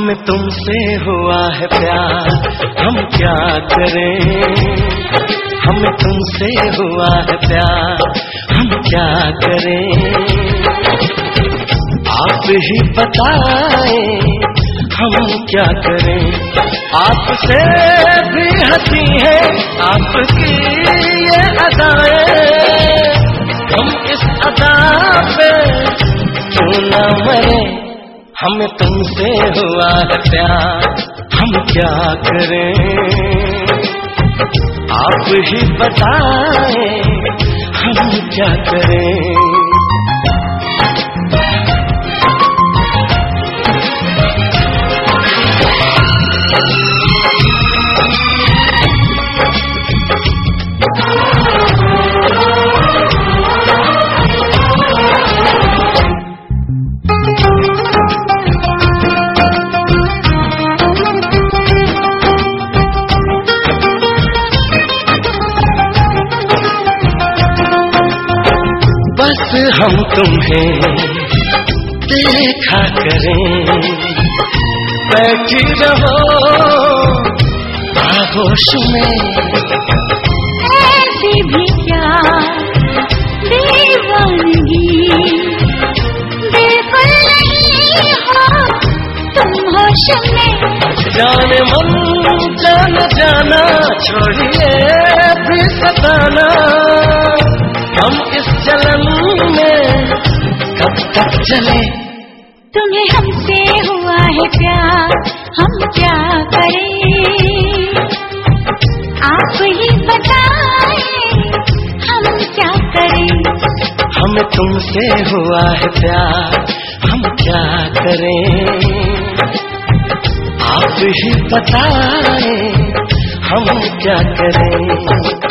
तुमसे हुआ है प्यार, हम क्या करें? हमें तुमसे हुआ है प्यार, हम क्या करें? आप ही बताए, हम क्या करें? आपसे भी हँसी है, आपकी ये अदाएँ। हम इस अदा पे क्यों न मरे? हमें तुमसे हुआ है प्यार हम क्या करें? आप ही बताएँ हम क्या करें? हम तुम्हें देखा करें। बैठी रहो। आगोश में। ऐसी भी क्या दीवानगी। बिल्कुल नहीं हो तुम होश में। जाने मन जान जाना छोड़िए भी सताना इस जलन में कब तक चले? तुम्हें हमसे हुआ है प्यार हम क्या करें? आप ही बताएँ हम क्या करें? हमें तुमसे हुआ है प्यार हम क्या करें? आप ही बताएँ हम क्या करें?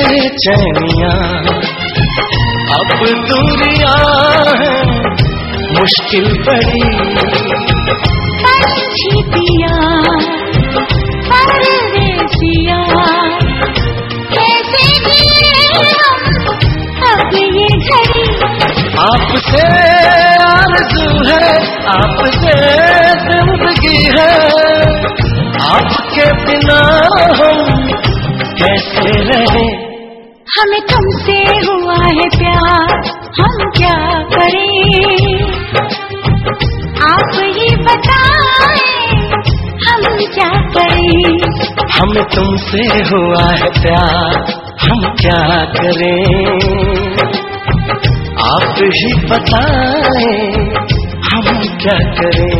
बेचैनिया। अब दूरिया है मुश्किल पड़ी। आपसे आरज़ू है आपसे ज़िंदगी है। आपके बिना हम हमें तुमसे हुआ है प्यार, हम क्या करें? आप ही बताएँ, हम क्या करें? हमें तुमसे हुआ है प्यार, हम क्या करें? आप ही बताएँ, हम क्या करें?